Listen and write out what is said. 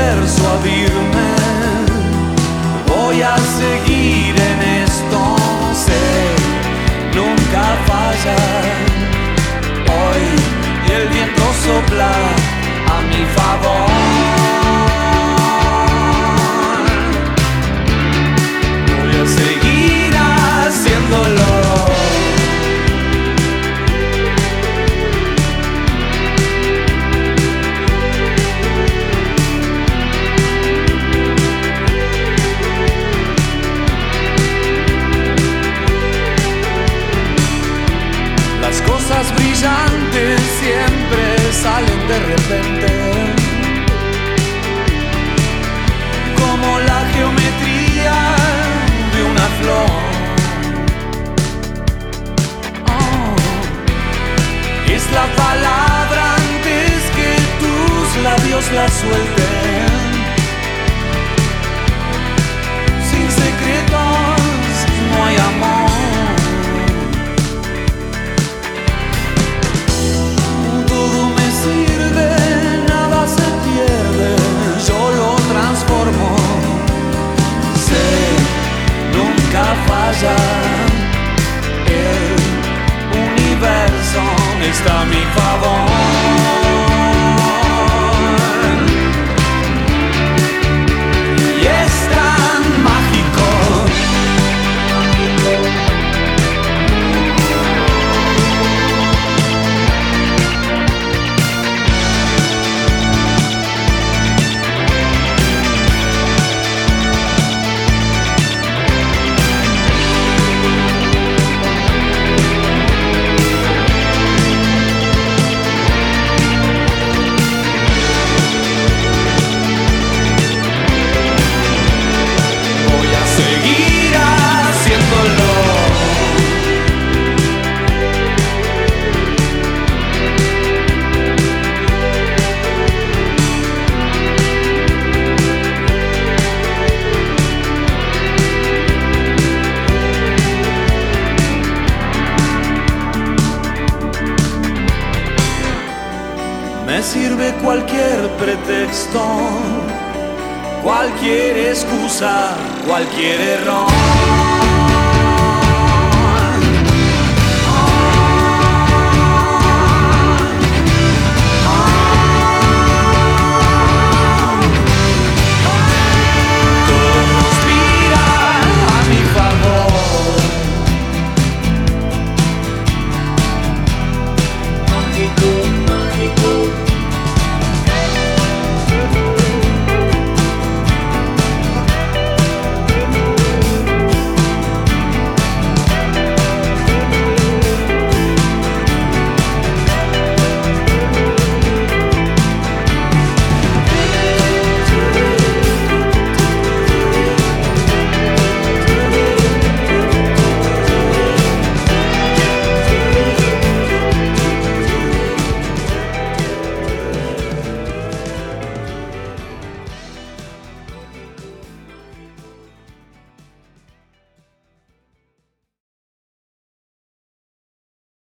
persuadirme. Voy a seguir en esto, sé, nunca falla. Hoy el viento sopla a mi favor. De repente. Como la geometría de una flor. Oh, es la palabra antes que tus labios la suelten. based on me. Sirve cualquier pretexto cualquier excusa, cualquier error.